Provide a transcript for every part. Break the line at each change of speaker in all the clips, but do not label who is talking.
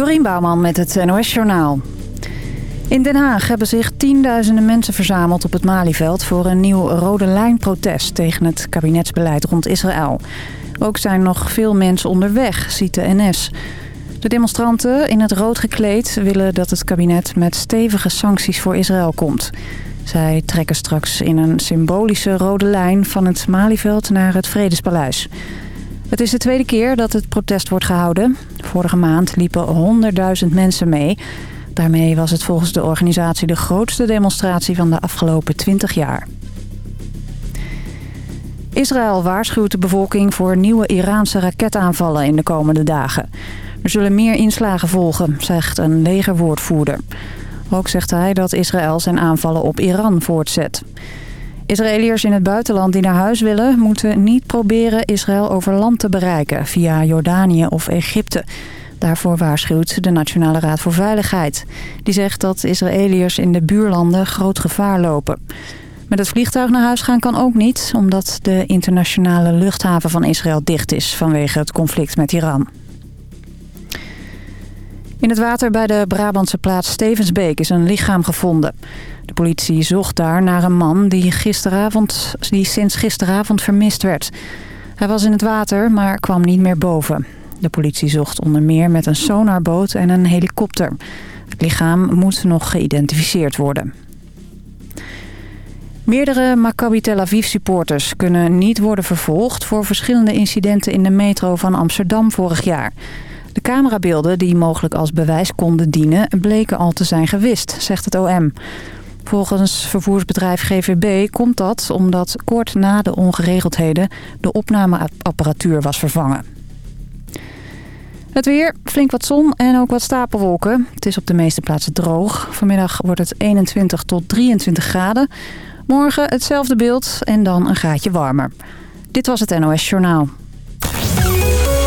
Dorien Bouwman met het NOS Journaal. In Den Haag hebben zich tienduizenden mensen verzameld op het Malieveld... voor een nieuw rode lijn-protest tegen het kabinetsbeleid rond Israël. Ook zijn nog veel mensen onderweg, ziet de NS. De demonstranten in het rood gekleed willen dat het kabinet met stevige sancties voor Israël komt. Zij trekken straks in een symbolische rode lijn van het Malieveld naar het Vredespaleis. Het is de tweede keer dat het protest wordt gehouden. Vorige maand liepen 100.000 mensen mee. Daarmee was het volgens de organisatie de grootste demonstratie van de afgelopen 20 jaar. Israël waarschuwt de bevolking voor nieuwe Iraanse raketaanvallen in de komende dagen. Er zullen meer inslagen volgen, zegt een legerwoordvoerder. Ook zegt hij dat Israël zijn aanvallen op Iran voortzet. Israëliërs in het buitenland die naar huis willen... moeten niet proberen Israël over land te bereiken... via Jordanië of Egypte. Daarvoor waarschuwt de Nationale Raad voor Veiligheid. Die zegt dat Israëliërs in de buurlanden groot gevaar lopen. Met het vliegtuig naar huis gaan kan ook niet... omdat de internationale luchthaven van Israël dicht is... vanwege het conflict met Iran. In het water bij de Brabantse plaats Stevensbeek is een lichaam gevonden. De politie zocht daar naar een man die, gisteravond, die sinds gisteravond vermist werd. Hij was in het water, maar kwam niet meer boven. De politie zocht onder meer met een sonarboot en een helikopter. Het lichaam moet nog geïdentificeerd worden. Meerdere Maccabi Tel Aviv supporters kunnen niet worden vervolgd... voor verschillende incidenten in de metro van Amsterdam vorig jaar... De camerabeelden die mogelijk als bewijs konden dienen... bleken al te zijn gewist, zegt het OM. Volgens vervoersbedrijf GVB komt dat omdat kort na de ongeregeldheden... de opnameapparatuur was vervangen. Het weer, flink wat zon en ook wat stapelwolken. Het is op de meeste plaatsen droog. Vanmiddag wordt het 21 tot 23 graden. Morgen hetzelfde beeld en dan een graadje warmer. Dit was het NOS Journaal.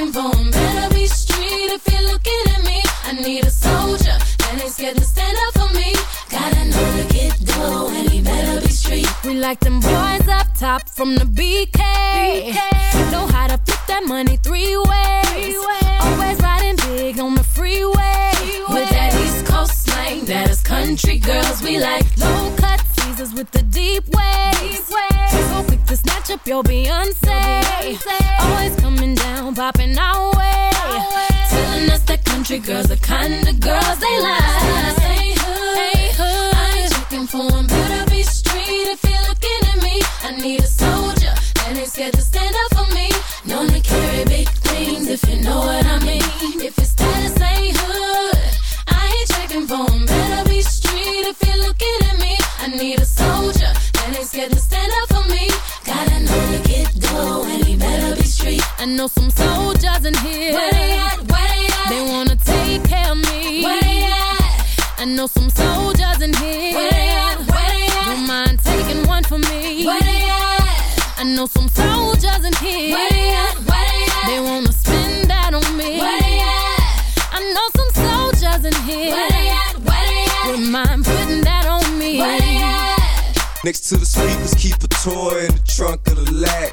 For him. Better be street if you're looking at me. I need a soldier that ain't scared to stand up for me. Gotta know to get dough and he better be street.
We like them boys up top from the BK. Know how to flip that money three ways. Always riding big on the freeway.
With that East Coast slang, that is country girls we like.
Low cut Caesars with the deep waves. So quick to snatch up your Beyonce. Always coming down,
country girls the kind of girls they like. Ain't hood,
Ain't hood.
I ain't checking for 'em. Better be street if you're looking at me. I need a soldier that ain't scared to stand up for me. Known to carry big things if you know what I mean. If your status ain't hood, I ain't checking for 'em. Better be street if you're looking at me. I need a soldier that ain't scared to stand up for me. Gotta know to get and he better be street.
I know some soldiers
Next to the speakers, keep a toy in the trunk of the lag.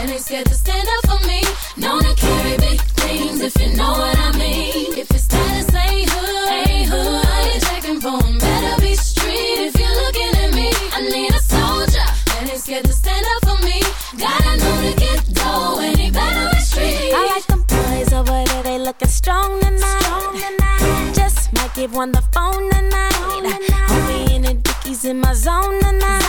that ain't scared to stand up for me. Known to carry big things if you know what I mean. If your status ain't hood, ain't hood, I ain't checking for them. Better be street if you're looking at me. I need a soldier that ain't scared to stand up for me. Gotta know to get dough and he better be street.
I like them boys over there, they looking strong tonight. Strong tonight. Just might give one the phone tonight. Homie in the dickies in my zone tonight.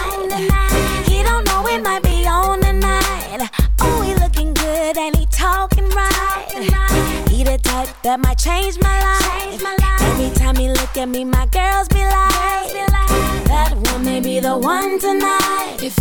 That might change my life. Change my life. Every time he look at me, my girls be like, be like that one may be the one tonight.
If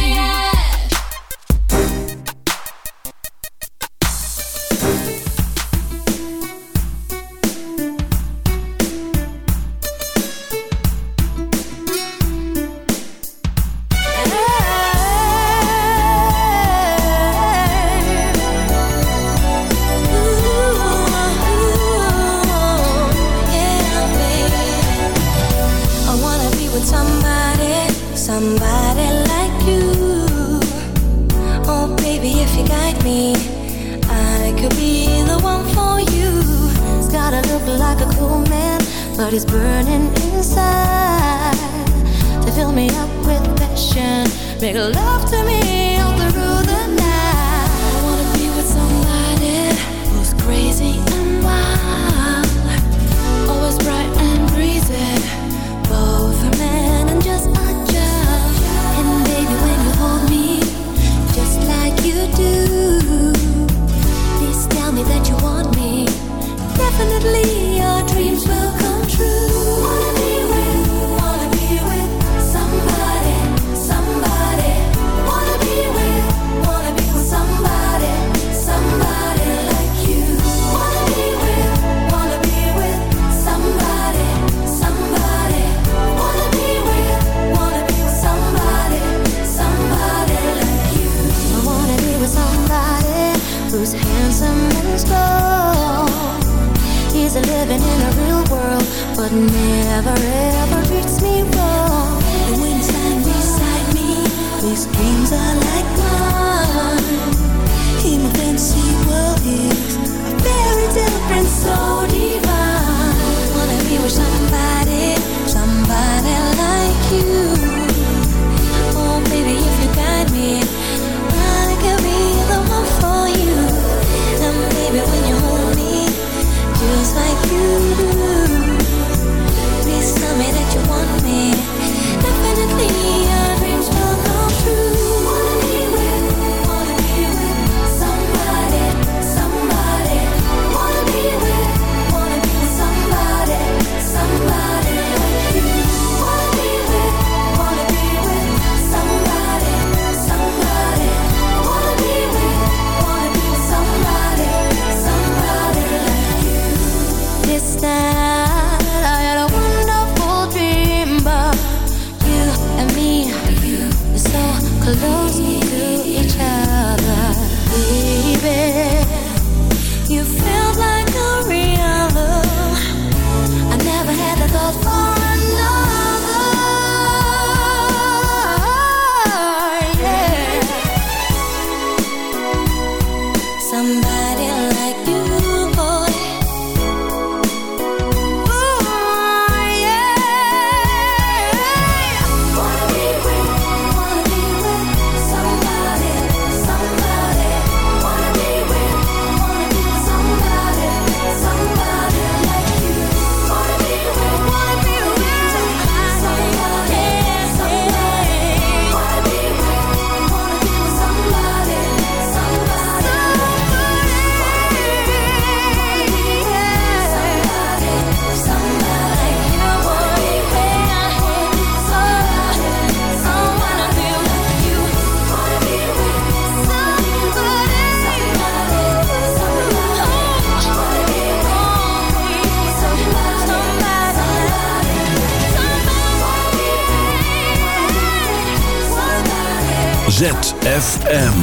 ZFM.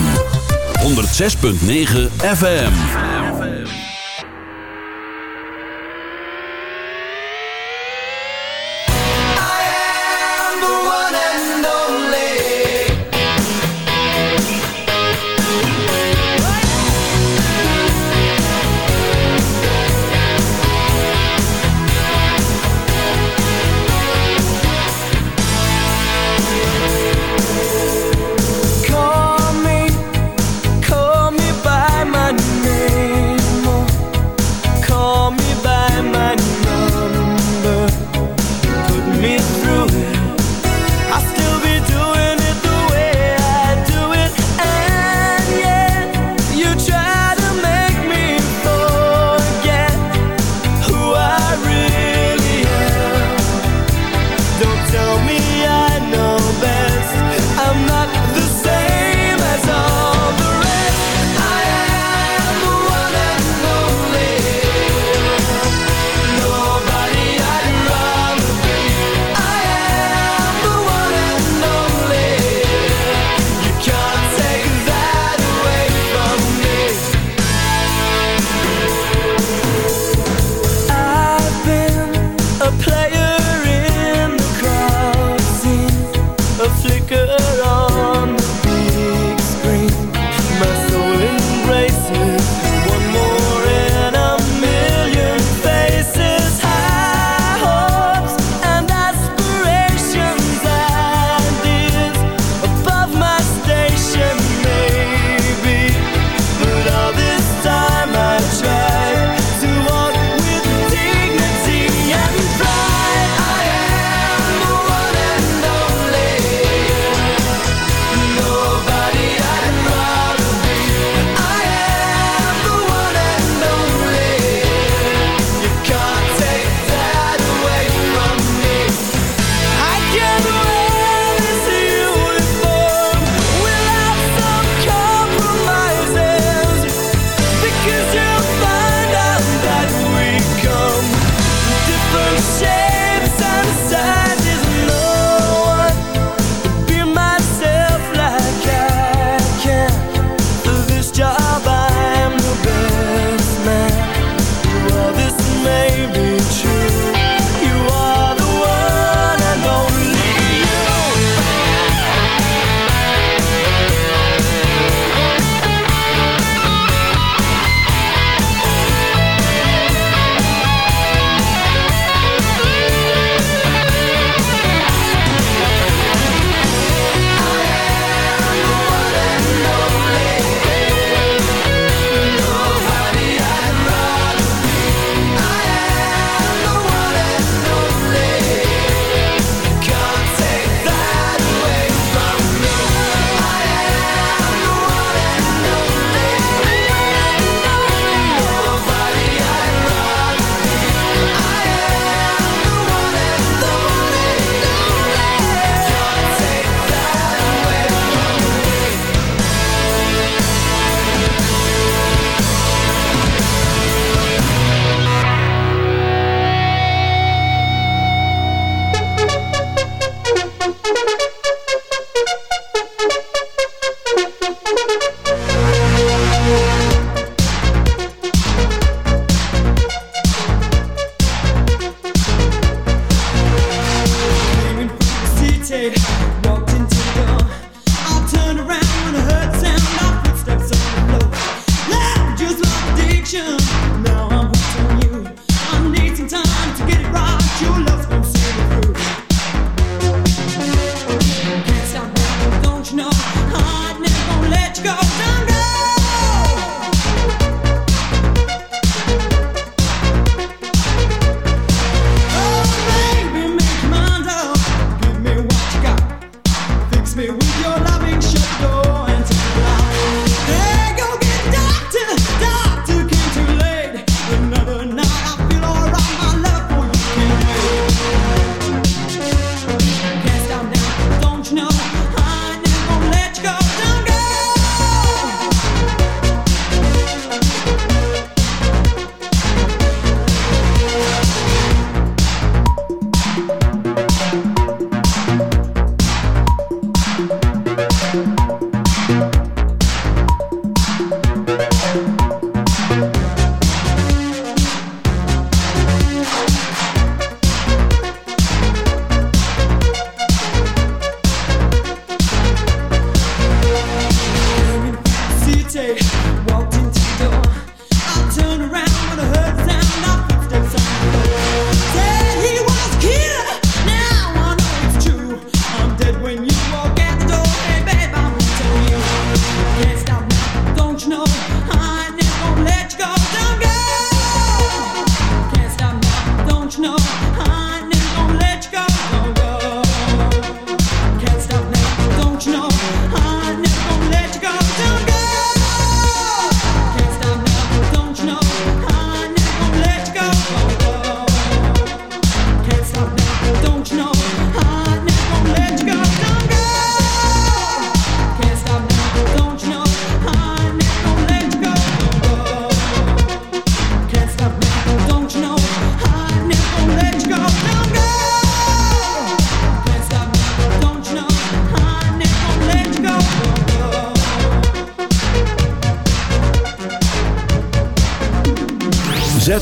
106.9 FM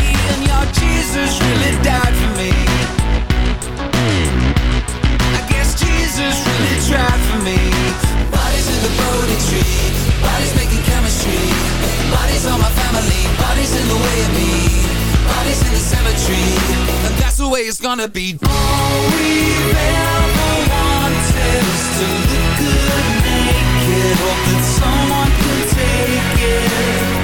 And your Jesus really died for me. I guess Jesus really tried for me. Bodies in the tree, bodies making chemistry. Bodies on my family, bodies in the way of me. Bodies in the cemetery, and that's the way it's gonna be. All we've ever wanted is to look good naked. Hope that someone can take it.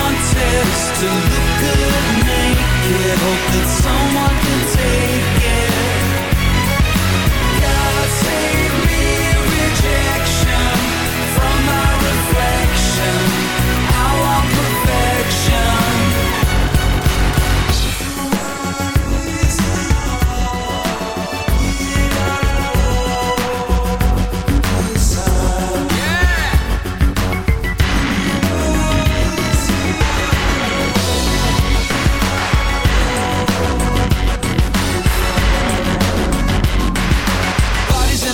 is to look good naked. Hope that someone can take it.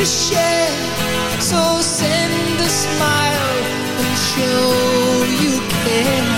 to share. So send a smile and
show you care.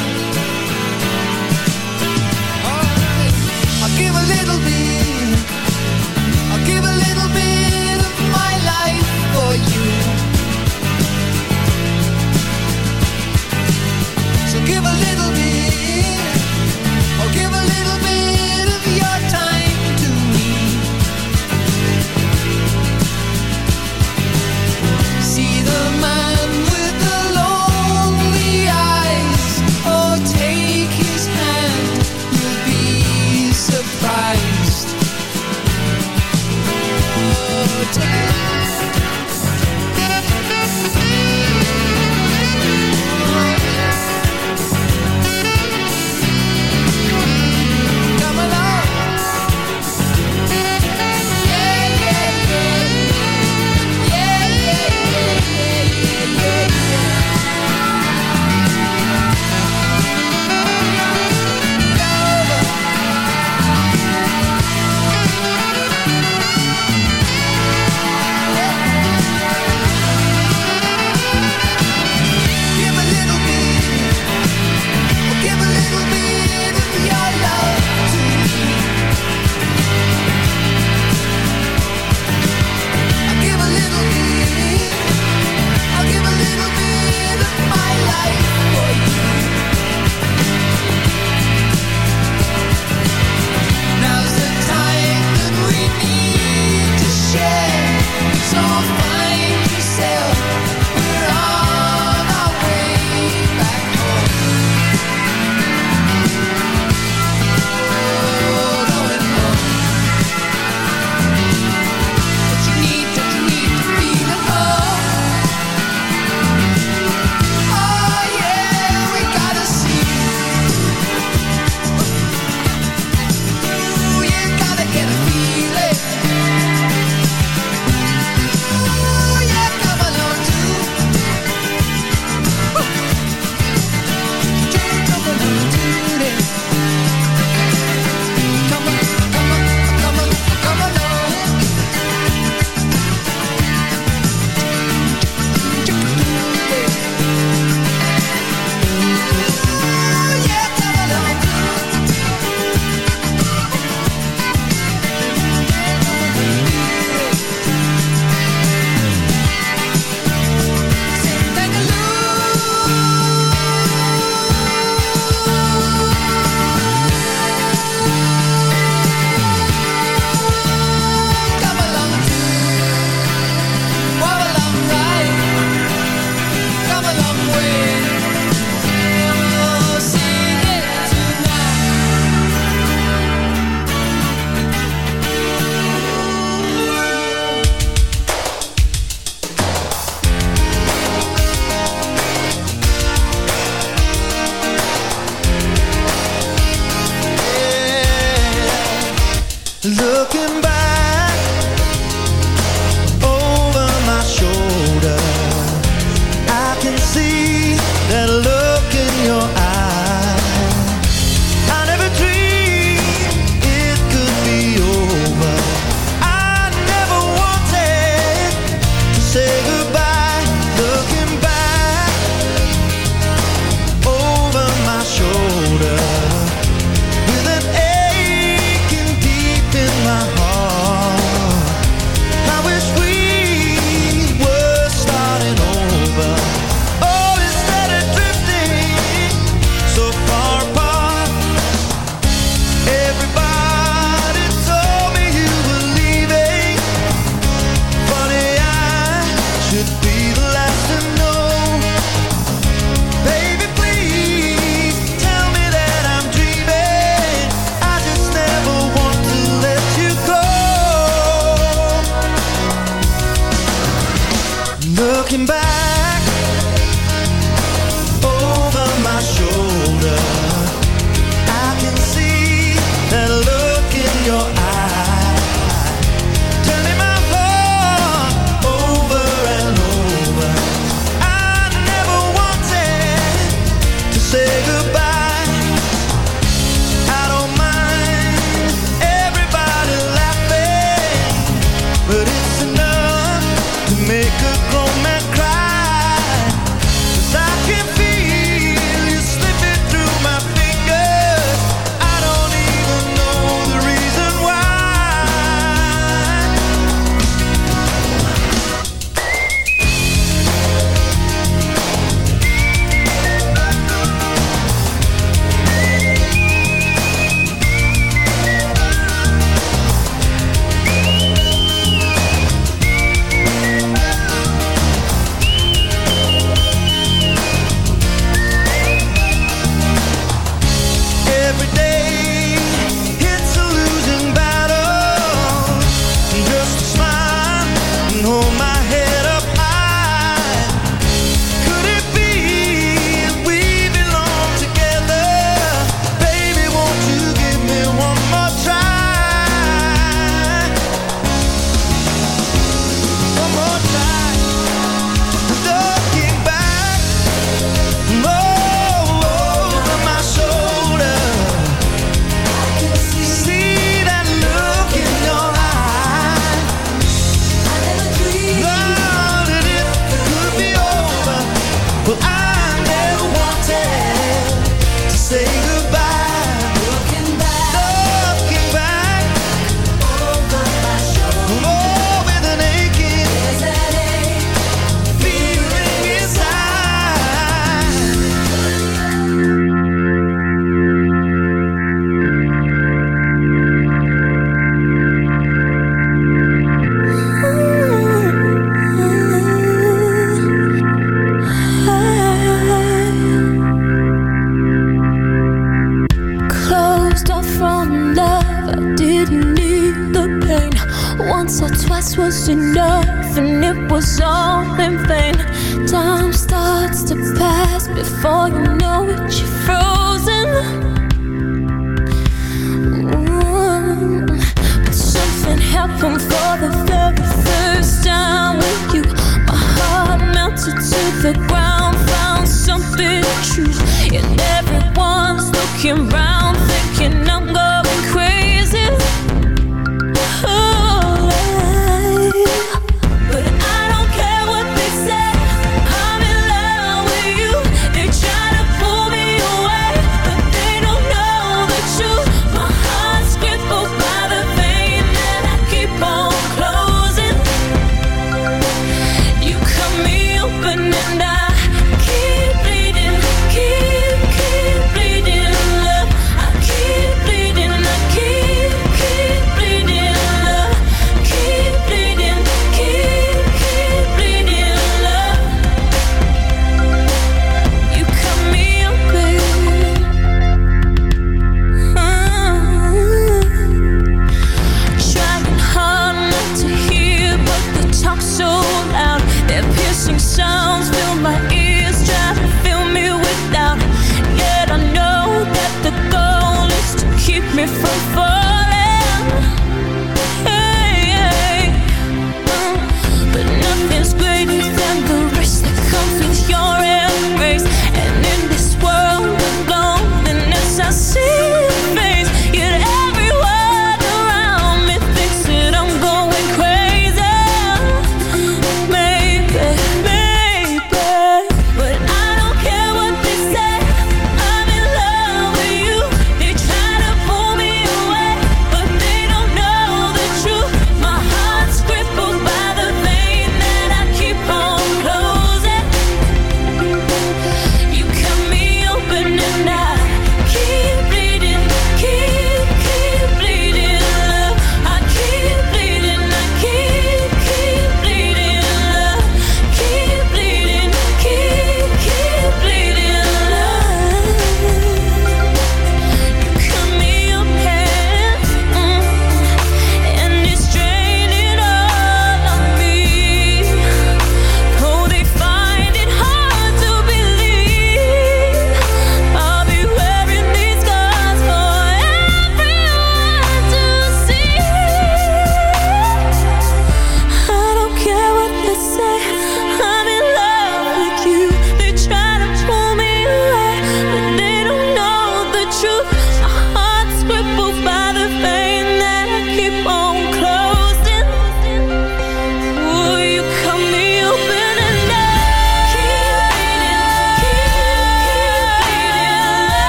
Everyone's looking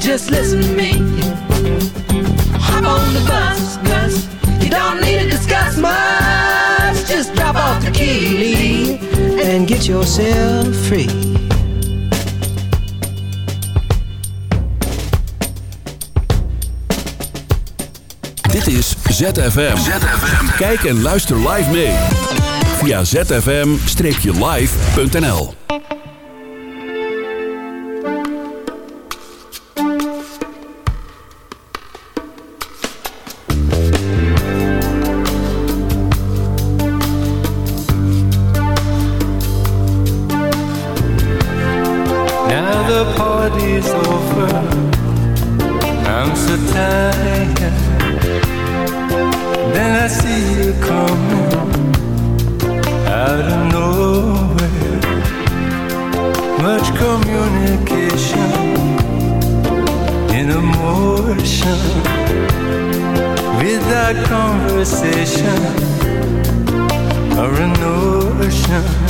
You just listen to me. Hop on the bus, Gus. You don't need to discuss much. Just drop off the key, Lee, and get yourself free.
Dit is ZFM. Kijk en luister live mee. Via zfm-live.nl
communication in emotion without conversation or a notion.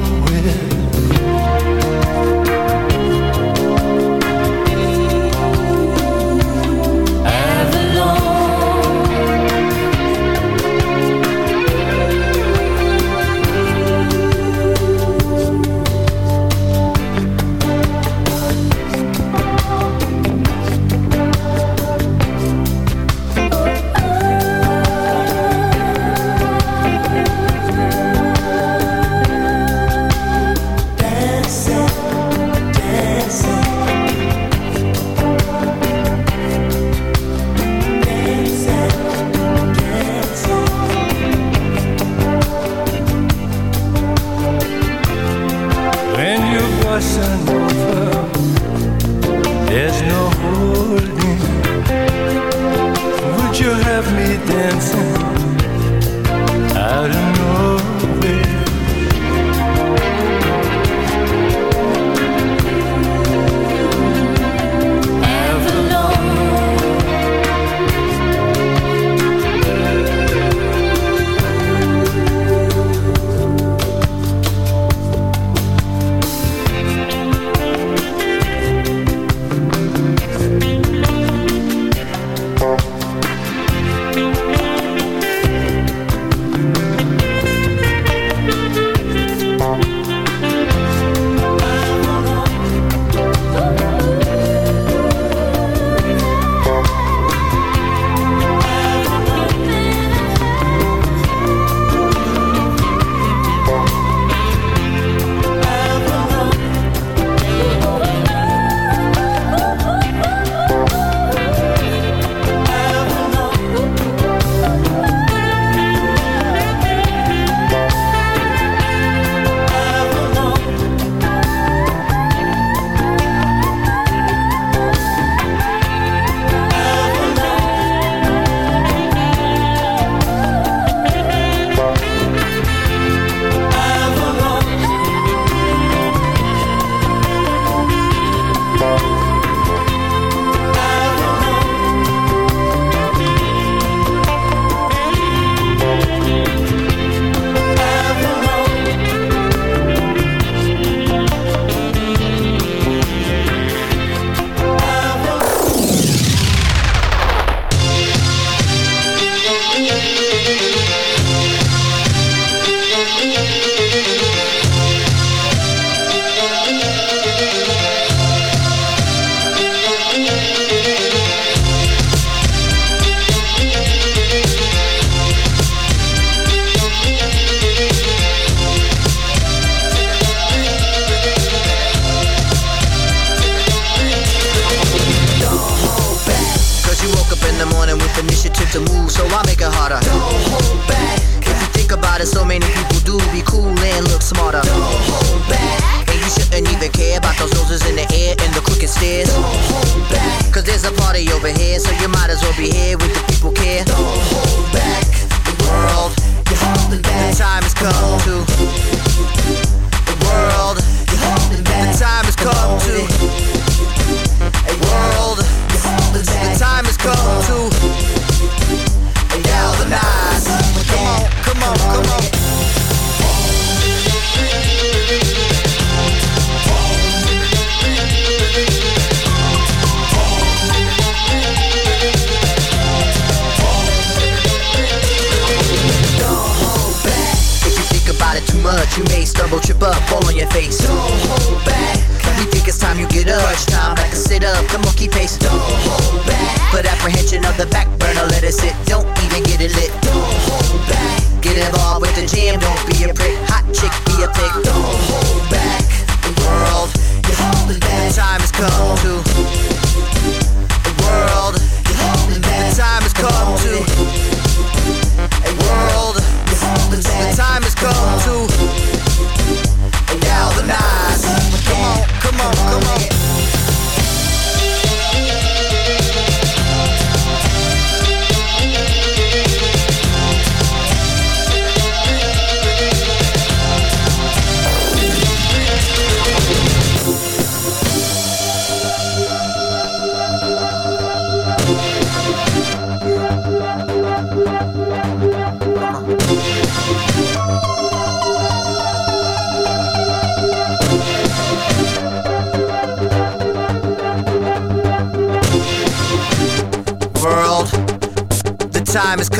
sense.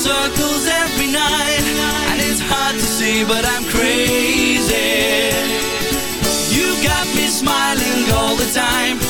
circles every night And it's hard to see but I'm crazy. You got me smiling all the time.